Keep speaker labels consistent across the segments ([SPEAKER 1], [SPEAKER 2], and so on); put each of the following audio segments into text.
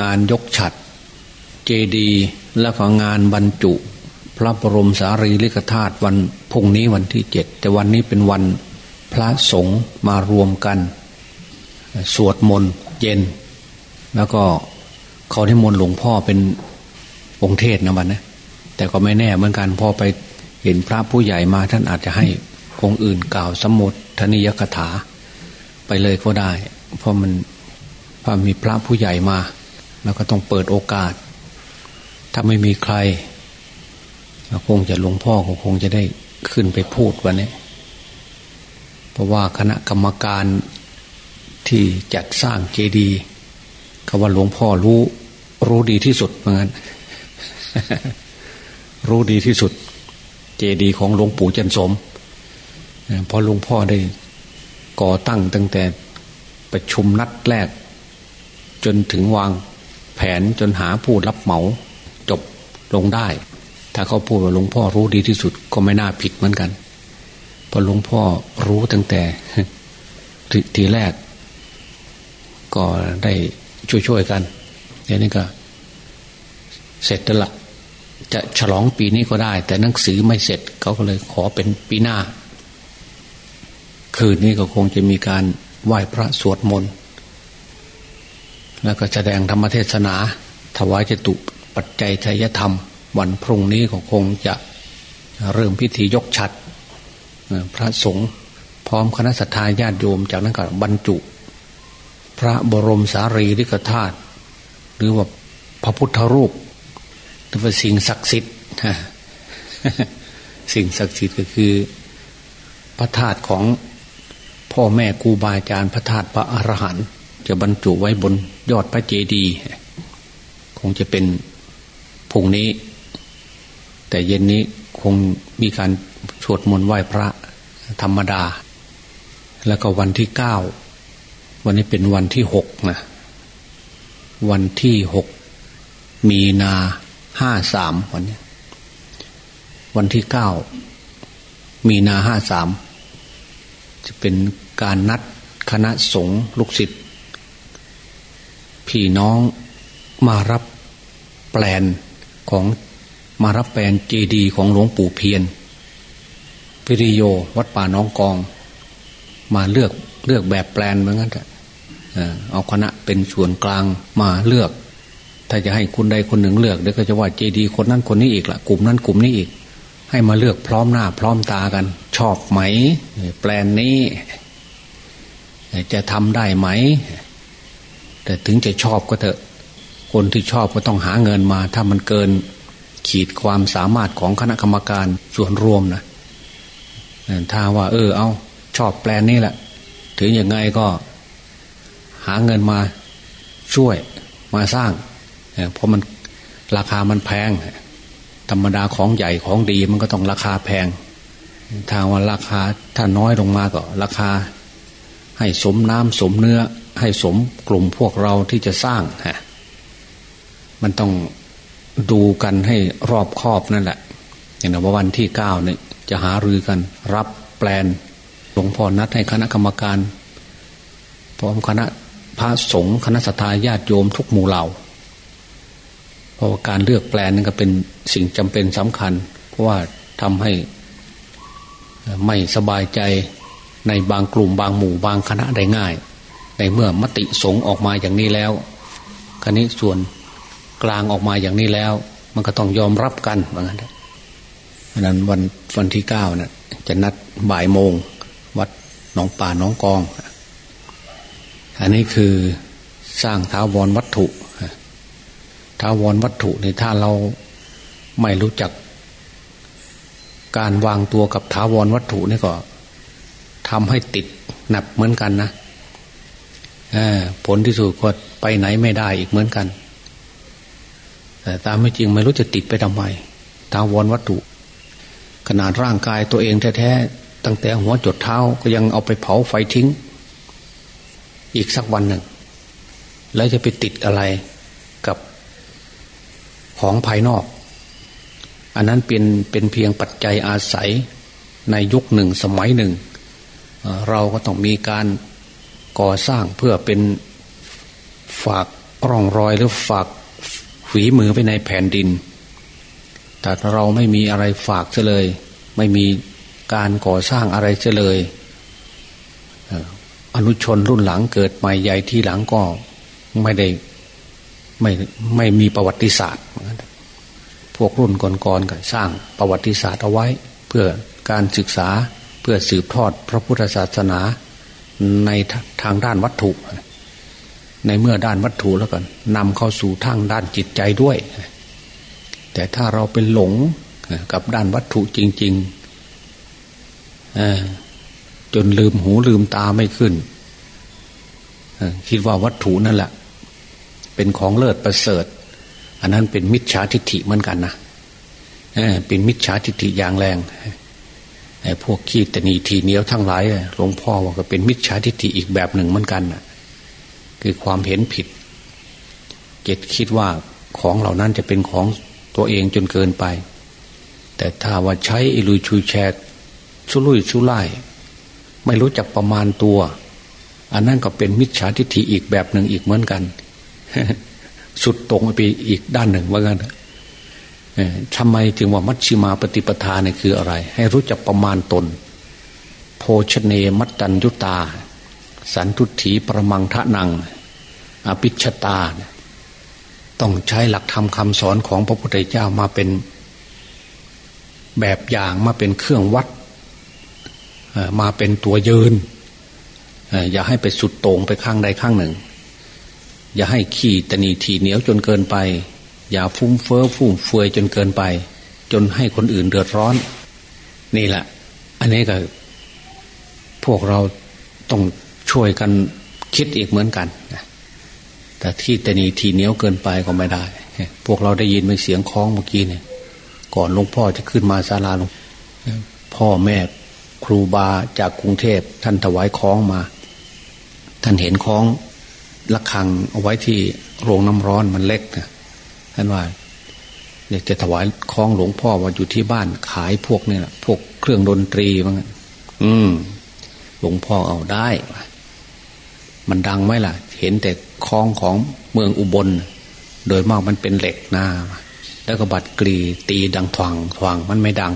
[SPEAKER 1] งานยกฉัดเจดีและก็งานบรรจุ พระบรมสารีริกธาตุวันพุ่งนี้วันที่เจ็ดแต่วันนี้เป็นวันพระสงฆ์มารวมกัน สวดมนต์เย็น แล้วก็เขาที่มนต์หลวงพ่อเป็นองค์เทศนะวันนะแต่ก็ไม่แน่เหมือนกันพอไปเห็นพระผู้ใหญ่มาท่านอาจจะให้องค์อื่นกล่าวสมมติธนิยกถา ไปเลยก็ได้ เพราะมันพอมีพระผู้ใหญ่มา แล้วก็ต้องเปิดโอกาส ถ้าไม่มีใครคงจะหลวงพ่อคงจะได้ขึ้นไปพูดวันนี้ เพราะว่าคณะกรรมการที่จัดสร้างเจดีย์ก็ว่าหลวงพ่อรู้รู้ดีที่สุดเหมือนกันรู้ดีที่สุด เจดีย์ของหลวงปู่จันสมพอหลวงพ่อได้ก่อตั้งตั้งแต่ประชุมนัดแรก จนถึงวาง แผนจนหาผู้รับเหมาจบลงได้ ถ้าเขาพูดว่าหลวงพ่อรู้ดีที่สุดก็ไม่น่าผิดเหมือนกันพอหลวงพ่อรู้ตั้งแต่ทีแรก ก็ได้ช่วยๆกันเดี๋ยวนี้ก็ เสร็จแล้วละจะฉลองปีนี้ก็ได้ แต่หนังสือไม่เสร็จเขาก็เลยขอเป็นปีหน้า คืนนี้ก็คงจะมีการไหว้พระสวดมนต์ แล้วก็แสดงธรรมเทศนา ถวายจตุปัจจัยทยธรรม วันพรุ่งนี้ก็คงจะเริ่มพิธียกฉัดพระสงฆ์พร้อมคณะสัตยาญาติโยมจากนั้นก็บรรจุ พระบรมสารีริกธาตุหรือว่าพระพุทธรูปหรือว่าสิ่งศักดิ์สิทธิ์สิ่งศักดิ์สิทธิ์ก็คือ พระธาตุของพ่อแม่ครูบาอาจารย์พระธาตุพระอรหันต์ จะบรรจุไว้บนยอดพระเจดีย์คงจะเป็นพุ่งนี้ แต่เย็นนี้คงมีการสวดมนต์ไหว้พระธรรมดา แล้วก็วันที่เก้าวันนี้เป็นวันที่หกนะวันที่หกมีนาห้าสามวันนี้ วันที่เก้ามีนาห้าสามจะเป็นการนัดคณะสงฆ์ลูกศิษย์ พี่น้องมารับแปลนของมารับแปลนเจดีของหลวงปู่เพียนพิริโยวัดป่าน้องกอง มาเลือกเลือกแบบแปลนเหมือนกันเอาคณะเป็นส่วนกลางมาเลือก ถ้าจะให้คุณใดคนหนึ่งเลือกเดี๋ยวก็จะว่าเจดีคนนั้นคนนี้อีกละกลุ่มนั้นกลุ่มนี้อีก ให้มาเลือกพร้อมหน้า พร้อมตากัน ชอบไหม แปลนนี้ จะทำได้ไหม แต่ถึงจะชอบก็เถอะ คนที่ชอบก็ต้องหาเงินมา ถ้ามันเกินขีดความสามารถของคณะกรรมการส่วนรวมนะถ้าว่า เออ เอาชอบแปลนนี้แหละ ถึงยังไงก็ หาเงินมาช่วยมาสร้างเพราะมันราคามันแพง ธรรมดาของใหญ่ของดีมันก็ต้องราคาแพง ทางว่าราคาถ้าน้อยลงมาก็ราคา ให้สมน้ำสมเนื้อ ให้สมกลุ่มพวกเราที่จะสร้างฮะมันต้องดูกันให้รอบคอบนั่นแหละอย่างว่าวันที่เก้าเนี่ยจะหารือกัน รับแปลนหลวงพ่อนัดให้คณะกรรมการพร้อมคณะพระสงฆ์คณะสัตยาติโยมทุกหมู่เหล่าเพราะการเลือกแปลนนั่นก็เป็นสิ่งจำเป็นสำคัญ เพราะว่าทำให้ไม่สบายใจในบางกลุ่มบางหมู่บางคณะได้ง่าย ในเมื่อมติสงออกมาอย่างนี้แล้วคณะส่วนกลางออกมาอย่างนี้แล้ว มันก็ต้องยอมรับกันเหมือนกันนั้นวันวันที่เก้านะ่ะจะนัดบ่ายโมง วัดหนองป่าน้องกอง อันนี้คือสร้างท้าวรวัตถุท้าวรวัตถุในถ้าเราไม่รู้จัก การวางตัวกับท้าวรวัตถุนี่ก็ทำให้ติดหนักเหมือนกันนะ ผลที่สุดก็ไปไหนไม่ได้อีกเหมือนกัน แต่ตามไม่จริงไม่รู้จะติดไปทำไมท้าวรวัตถุ ขนาดร่างกายตัวเองแท้ๆตั้งแต่หัวจดเท้าก็ยังเอาไปเผาไฟทิ้ง อีกสักวันหนึ่ง แล้วจะไปติดอะไรกับของภายนอก อันนั้นเป็นเป็นเพียงปัจจัยอาศัยในยุคหนึ่งสมัยหนึ่ง เราก็ต้องมีการ ก่อสร้างเพื่อเป็นฝากร่องรอยหรือฝากฝีมือไปในแผ่นดิน แต่เราไม่มีอะไรฝากเลย ไม่มีการก่อสร้างอะไรเลยอนุชนรุ่นหลังเกิดใหม่ใหญ่ที่หลังก็ไม่ได้ไม่ไม่มีประวัติศาสตร์ พวกรุ่นก่อนๆก็สร้างประวัติศาสตร์เอาไว้ เพื่อการศึกษาเพื่อสืบทอดพระพุทธศาสนา ในทางด้านวัตถุ ในเมื่อด้านวัตถุแล้วกันนำเข้าสู่ทางด้านจิตใจด้วย แต่ถ้าเราเป็นหลงกับด้านวัตถุจริงๆจนลืมหูลืมตาไม่ขึ้น คิดว่าวัตถุนั่นแหละ เป็นของเลิศประเสริฐ อันนั้นเป็นมิจฉาทิฏฐิเหมือนกันนะเป็นมิจฉาทิฏฐิอย่างแรง พวกขี้ตนีทีเหนียวทั้งหลายหลวงพ่อว่าก็เป็นมิจฉาทิฏฐิอีกแบบหนึ่งเหมือนกันนะคือความเห็นผิดเกตคิดว่าของเหล่านั้นจะเป็นของตัวเองจนเกินไป แต่ถ้าว่าใช้อิลุยชูแชกชุลุยชุไล่ไม่รู้จักประมาณตัว อันนั้นก็เป็นมิจฉาทิฏฐิอีกแบบหนึ่งอีกเหมือนกัน สุดตรงไปอีกด้านหนึ่งว่างั้น ทำไมจึงว่ามัชชิมาปฏิปทาเนี่ยคืออะไร ให้รู้จักประมาณตนโภชเนมัตตัญยุตา สันทุถีประมังทะนัง อภิชตา ต้องใช้หลักธรรมคำสอนของพระพุทธเจ้ามาเป็นแบบอย่างมาเป็นเครื่องวัด มาเป็นตัวยืน อย่าให้ไปสุดโต่งไปข้างใดข้างหนึ่ง อย่าให้ขี่ตนีทีเหนียวจนเกินไป อย่าฟุ้มเฟ้อฟุ่มเฟือยจนเกินไป จนให้คนอื่นเดือดร้อน นี่แหละ อันนี้ก็ พวกเราต้องช่วยกันคิดอีกเหมือนกันแต่ที่แต่นีทีเหนียวเกินไปก็ไม่ได้ พวกเราได้ยินเป็นเสียงคล้องเมื่อกี้เนี่ย ก่อนหลวงพ่อจะขึ้นมาศาลาหลวงพ่อแม่ครูบาจากกรุงเทพท่านถวายคล้องมา ท่านเห็นคล้องระฆังเอาไว้ที่โรงน้ำร้อนมันเล็กนะ ท่านว่าอยากจะถวายคล้องหลวงพ่อว่าอยู่ที่บ้านขายพวกนี่แหละพวกเครื่องดนตรีมั้งอืม หลวงพ่อเอาได้ มันดังไหมล่ะ เห็นแต่คล้องของเมืองอุบล โดยมากมันเป็นเหล็กหน้าแล้วก็บัดกรีตีดังทวังทวังมันไม่ดัง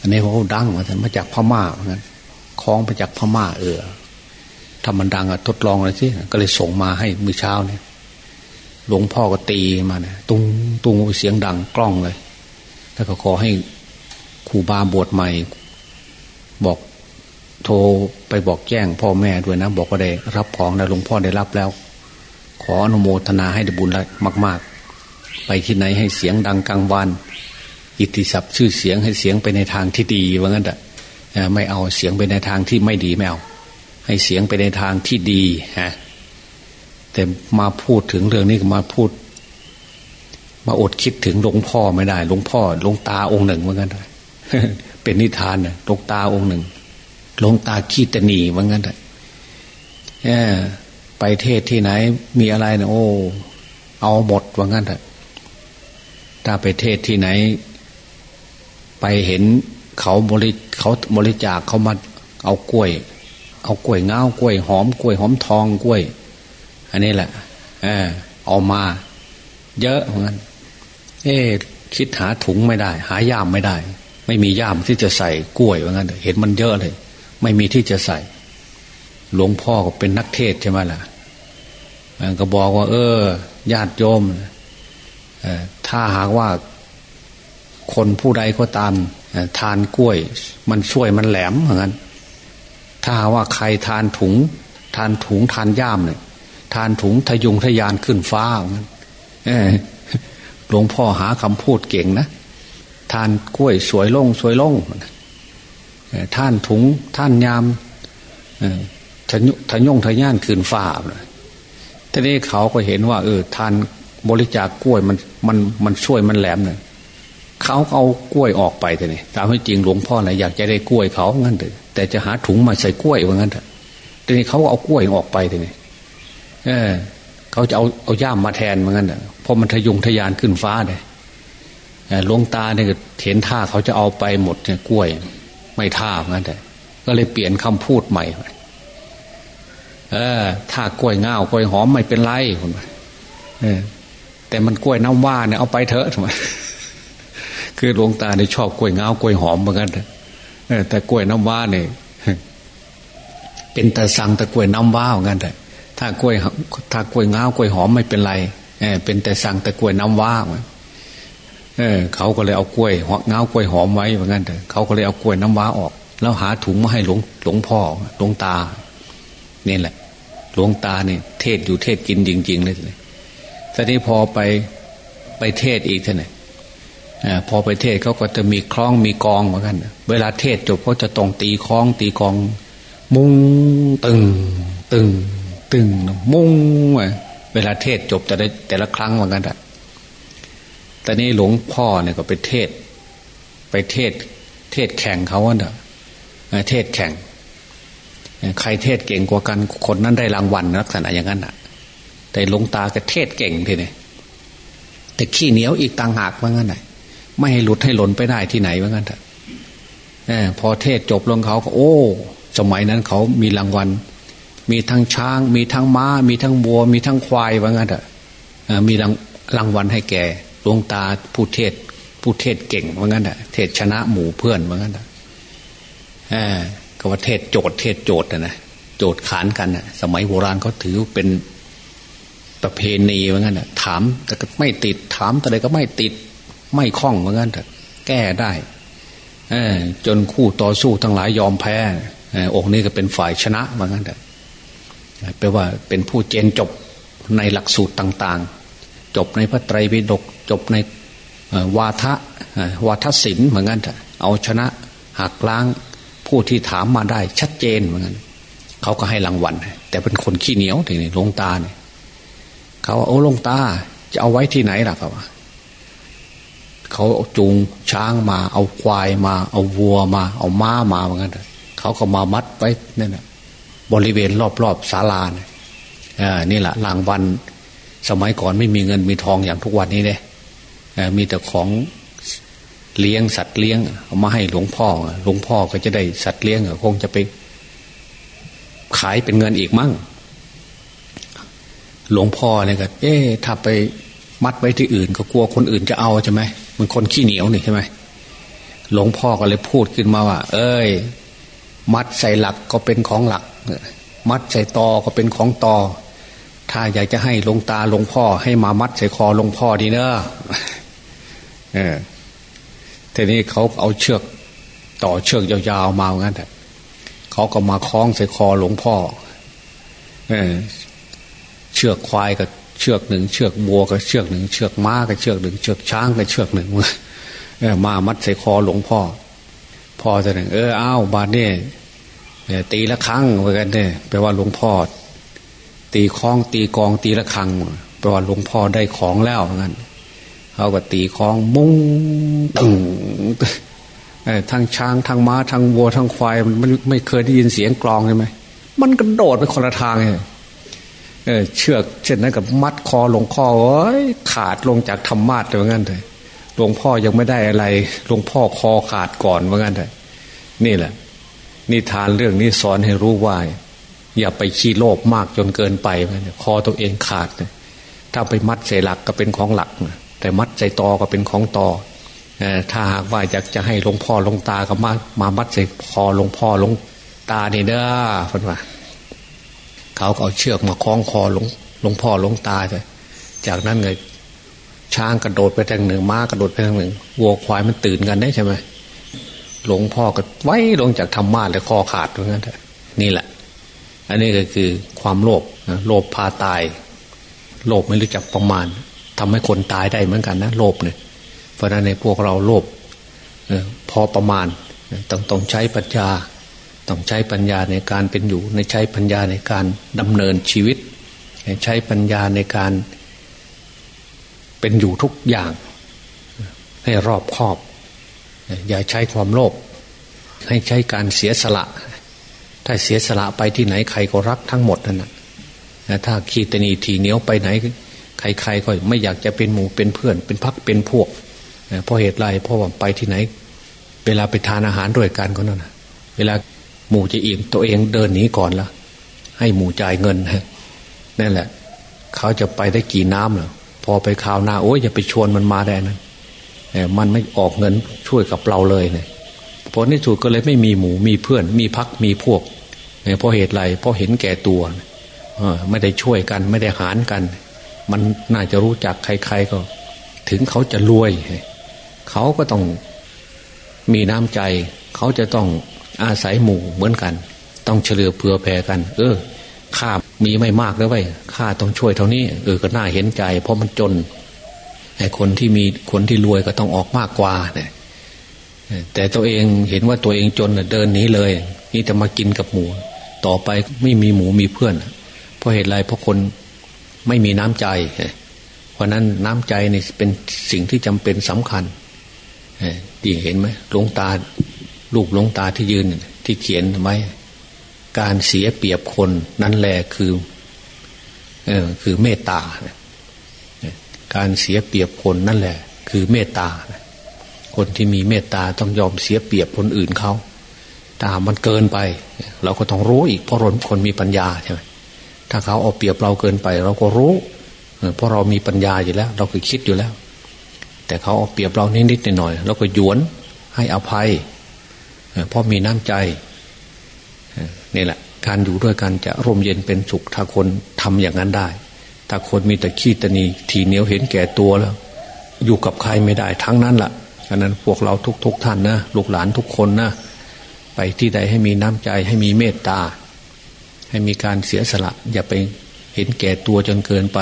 [SPEAKER 1] อันนี้เขาดังมาแต่มาจากพม่าเหมือนกันคล้องมาจากพม่า เออถ้ามันดังอะทดลองเลยสิก็เลยส่งมาให้มือเช้าเนี่ย หลวงพ่อก็ตีมาเนี่ยตุงตุงเสียงดังกล้องเลยแล้วก็ขอให้ครูบาบวชใหม่ บอกโทรไปบอกแจ้งพ่อแม่ด้วยนะ บอกว่าได้รับของแล้วหลวงพ่อได้รับแล้ว ขออนุโมทนาให้ได้บุญมาก ๆ ไปที่ไหนให้เสียงดังกลางวันอิทธิศัพท์ชื่อเสียงให้เสียงไปในทางที่ดีว่างั้นอะไม่เอาเสียงไปในทางที่ไม่ดีไม่เอาให้เสียงไปในทางที่ดีฮะ แต่มาพูดถึงเรื่องนี้มาพูด มาอดคิดถึงหลวงพ่อไม่ได้หลวงพ่อหลวงตาองค์หนึ่งเหมือนกันเป็นนิทานเนี่ยหลวงตาองค์หนึ่งหลวงตาขี้ตนีเหมือนกันเลยไปเทศที่ไหน มีอะไรนะโอ้ เอาหมดว่างั้นเถอะถ้าไปเทศที่ไหน ไปเห็นเขาบริเขาบริจาคเขามาเอากล้วย เอากล้วยเงากล้วยหอมกล้วยหอมทองกล้วย อันนี้แหละเออเอามา เยอะเหมือนนเอ๊คิดหาถุงไม่ได้ หาย่ามไม่ได้ ไม่มีย่ามที่จะใส่กล้วยเหมือนกันเห็นมันเยอะเลย ไม่มีที่จะใส่ หลวงพ่อก็เป็นนักเทศใช่ไหมล่ะก็บอกว่า เออ ญาติโยมถ้าหากว่าคนผู้ใดก็ตามทานกล้วย มันช่วยมันแหลมเหมือนกันถ้าว่าใครทานถุง ทานถุงทานย่ามเนี่ย ทานถุงทะยุงทะยานขึ้นฟ้าหลวงพ่อหาคำพูดเก่งนะ ทานกล้วยสวยลงสวยลงท่านถุงท่านยามทะยุทะยงทะยานขึ้นฟ้าทีนี้เขาก็เห็นว่า เออทานบริจาคกล้วยมันมันมันช่วยมันแหลมเนี่ยเขาเอากล้วยออกไปแต่นี่ตามให้จริงหลวงพ่อนะอยากจะได้กล้วยเขางั้นเถอะแต่จะหาถุงมาใส่กล้วยว่างั้นเถอะทีนี้เขาเอากล้วยออกไปแต่นี่ เออเขาจะเอาเอาย่ามมาแทนเหมือนกันเพราะมันทะยงทะยานขึ้นฟ้าเลยหลวงตาเนี่ยเห็นท่าเขาจะเอาไปหมดเนี่ยกล้วย ไม่ท่าเหมือนกันแต่ก็เลยเปลี่ยนคำพูดใหม่เออ ถ้ากล้วยเงากล้วยหอมไม่เป็นไรคนเออ แต่มันกล้วยน้ำว่าเนี่ยเอาไปเถอะทำไมคือหลวงตาเนี่ยชอบกล้วยเงากล้วยหอมเหมือนกันแต่กล้วยน้ำว่าเนี่ยเป็นแต่สั่งแต่กล้วยน้ำว่าเหมือนกันแต่ ถ้ากล้วยถ้ากล้วยเงากล้วยหอมไม่เป็นไรเออเป็นแต่สั่งแต่กล้วยน้ำว่าเออเขาก็เลยเอากล้วยเงากล้วยหอมไว้เหมือนกันแต่เขาก็เลยเอากล้วยน้ำว้าออก แล้วหาถุงมาให้หลวงหลวงพ่อหลวงตานี่แหละ หลวงตาเนี่ยเทศอยู่เทศกินจริงๆเลยเลยตอนนี้พอไปไปเทศอีกท่านเนี่ยพอไปเทศเขาก็จะมีคล้องมีกองเหมือนกัน เวลาเทศจบเขาจะต้องตีคล้องตีกอง มุงตึง ตึง ตึงมุงเวลาเทศจบแต่ละแต่ละครั้งเหมือนกันแต่ตอนนี้หลวงพ่อเนี่ยก็ไปเทศ ไปเทศ เทศแข่งเขาว่าเนอะเทศแข่ง ใครเทศเก่งกว่ากันคนนั้นได้รางวัลลักษณะอย่างนั้นอะ แต่หลวงตาก็เทศเก่งทีนี่แต่ขี้เหนียวอีกต่างหากว่างั้นไหนไม่ให้หลุดให้หล่นไปได้ที่ไหนว่างั้นเถอะพอเทศจบลงเขาก็ โอ้ สมัยนั้นเขามีรางวัล มีทั้งช้าง มีทั้งม้า มีทั้งบัว มีทั้งควายว่างั้นเถอะมีรางรางวัลให้แก่หลวงตาผู้เทศผู้เทศเก่งว่างั้นเถอะเทศชนะหมู่เพื่อนว่างั้นเถอะก็ว่าเทศโจทย์เทศโจทย์นะโจทย์ขานกันนะสมัยโบราณเขาถือเป็นประเพณีว่างั้นนะถามแต่ก็ไม่ติดถามแต่ใดก็ไม่ติดไม่คล่องว่างั้นแต่แก้ได้จนคู่ต่อสู้ทั้งหลายยอมแพ้องค์นี้ก็เป็นฝ่ายชนะว่างั้นแต่ แปลว่าเป็นผู้เจนจบในหลักสูตรต่างๆ จบในพระไตรปิฎกจบในวาทะวาทศิลป์เหมือนกันเอาชนะหักล้างผู้ที่ถามมาได้ชัดเจนเหมือนกันเขาก็ให้รางวัล แต่เป็นคนขี้เหนียวทีนี้ลงตาเนี่ยเขาว่าโอ้ลงตาจะเอาไว้ที่ไหนล่ะครับเขาจูงช้างมา เอาควายมา เอาวัวมา เอาม้ามาเหมือนกันเขาก็มามัดไว้นั่นแหะ บริเวณรอบๆศาลาเนี่ยนี่แหละรางวัลสมัยก่อนไม่มีเงินมีทองอย่างทุกวันนี้เลยมีแต่ของเลี้ยงสัตว์เลี้ยงเอามาให้หลวงพ่อ หลวงพ่อก็จะได้สัตว์เลี้ยงคงจะไปขายเป็นเงินอีกมั่ง หลวงพ่อเนี่ยก็เอ๊ะถ้าไปมัดไว้ที่อื่น ก็กลัวคนอื่นจะเอาใช่ไหมมันคนขี้เหนียวนี่ใช่ไหมหลวงพ่อก็เลยพูดขึ้นมาว่า เอ้ย มัดใส่หลักก็เป็นของหลัก มัดใส่ตอก็เป็นของตอ ถ้าอยากจะให้ลงตาลงพ่อ ให้มามัดใส่คอลงพ่อดีเนอะเออทีนี้เขาเอาเชือกต่อเชือกยาวๆมาเหมือนกันเขาก็มาคล้องใส่คอหลวงพ่อ เออเชือกควายกับเชือกหนึ่งเชือกบัวกับเชือกหนึ่งเชือกม้ากับเชือกหนึ่งเชือกช้างกับเชือกหนึ่งมามัดใส่คอหลวงพ่อ พ่อจะหนึ่งเอออ้าวบาดเนี่ย ตีละครั้งเหมือนกันเนี่ยแปลว่าหลวงพ่อตีคล้องตีกองตีละครั้งแปลว่าหลวงพ่อได้ของแล้วเหมือนกันเขาก็ตีคล้องมุ้งตึงทั้งช้างทั้งม้าทั้งวัวทั้งควายมันไม่เคยได้ยินเสียงกลองใช่ไหมมันกระโดดไปคนละทางเลยเชือกเช่นนั้นกับมัดคอหลวงพ่อโอ้ยขาดลงจากธรรมาทเลยงั้นเลยหลวงพ่อยังไม่ได้อะไรหลวงพ่อคอขาดก่อนว่างั้นเลยนี่แหละ นิทานเรื่องนี้สอนให้รู้ว่า อย่าไปขี้โลภมากจนเกินไปคอตัวเองขาด ถ้าไปมัดใส่หลักก็เป็นของหลัก แต่มัดใส่ตอก็เป็นของตอถ้าหากว่าอยากจะให้หลวงพ่อหลวงตาก็มามามัดใส่คอหลวงพ่อหลวงตาเนี่เด้อเพื่อนว่าเขาเอาเชือกมาคล้องคอหลวงหลวงพ่อหลวงตาเลยจากนั้นเลยช้างกระโดดไปทางหนึ่งม้ากระโดดไปทางหนึ่งวัวควายมันตื่นกันได้ใช่ไหม หลวงพ่อก็ไว้ลงจากธรรมาเลยคอขาดเหมือนกันนี่แหละ อันนี้ก็คือความโลภโลภพาตาย โลภไม่รู้จักประมาณทำให้คนตายได้เหมือนกันนะโลภเนี่ยเพราะนั้นในพวกเราโลภพอประมาณต้องต้องใช้ปัญญา ต้องใช้ปัญญาในการเป็นอยู่ ในใช้ปัญญาในการดำเนินชีวิต ใช้ปัญญาในการเป็นอยู่ทุกอย่าง ให้รอบคอบ อย่าใช้ความโลภให้ใช้การเสียสละ ถ้าเสียสละไปที่ไหนใครก็รักทั้งหมดนั่นแหะถ้าขีตนีทีเหนียวไปไหน ใครๆก็ไม่อยากจะเป็นหมู่เป็นเพื่อน เป็นพักเป็นพวกเพราะเหตุไรเพราะว่าไปที่ไหน เวลาไปทานอาหารด้วยกันก็นั่นเวลาหมู่จะอิ่มตัวเองเดินหนีก่อนละให้หมู่จ่ายเงินนั่นแหละ เขาจะไปได้กี่น้ำเหรอพอไปข่าวหน้าโอ้ยอย่าไปชวนมันมาได้นะ มันไม่ออกเงินช่วยกับเราเลยเนี่ยผลที่สุดก็เลยไม่มีหมูมีเพื่อน มีพักมีพวกเพราะเหตุไรเพราะเห็นแก่ตัวไม่ได้ช่วยกันไม่ได้หารกัน มันน่าจะรู้จักใคร ๆก็ ถึงเขาจะรวยเขาก็ต้องมีน้ำใจ เขาจะต้องอาศัยหมู่เหมือนกัน ต้องเฉลือเผื่อแผ่กัน เออข้ามีไม่มากแล้วไว้ข้าต้องช่วยเท่านี้ เออก็น่าเห็นใจ เพราะมันจน ไอ้คนที่มีคนที่รวยก็ต้องออกมากกว่าเนี่ยแต่ตัวเองเห็นว่าตัวเองจนเดินหนีเลย นี่จะมากินกับหมู ต่อไปไม่มีหมูมีเพื่อน เพราะเหตุไรเพราะคนไม่มีน้ำใจ เพราะนั้นน้ำใจนี่เป็นสิ่งที่จำเป็นสำคัญดีเห็นไหมหลวงตาลูกหลวงตาที่ยืนที่เขียนไหมการเสียเปรียบคนนั่นแหละคือ เออคือเมตตา การเสียเปรียบคนนั่นแหละ คือเมตตา คนที่มีเมตตาต้องยอมเสียเปรียบคนอื่นเขาตามันเกินไป เราก็ต้องรู้อีกเพราะคนมีปัญญาใช่ไหมถ้าเขาเอาเปรียบเราเกินไป เราก็รู้ เพราะเรามีปัญญาอยู่แล้ว เราเคยคิดอยู่แล้ว แต่เขาเอาเปรียบเรานิดๆหน่อยๆเราก็หยวนให้อภัยเพราะมีน้ำใจนี่แหละ การอยู่ด้วยกันจะร่มเย็นเป็นสุขถ้าคนทำอย่างนั้นได้ ถ้าคนมีแต่ขี้ตนีทีเหนียวเห็นแก่ตัวแล้ว อยู่กับใครไม่ได้ทั้งนั้นละ่ะฉะนั้นพวกเราทุกๆทท่านนะลูกหลานทุกคนนะไปที่ใดให้มีน้ำใจให้มีเมตตา ให้มีการเสียสละ อย่าไปเห็นแก่ตัวจนเกินไป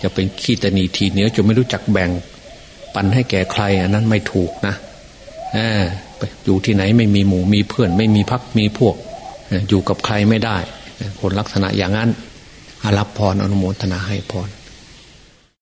[SPEAKER 1] อย่าเป็นขี้ตนีทีเหนียวจนไม่รู้จักแบ่ง ปันให้แก่ใครอันนั้นไม่ถูกนะอยู่ที่ไหนไม่มีหมู่มีเพื่อน ไม่มีพักมีพวก อยู่กับใครไม่ได้ คนลักษณะอย่างนั้น รับพรอนุโมทนาให้พร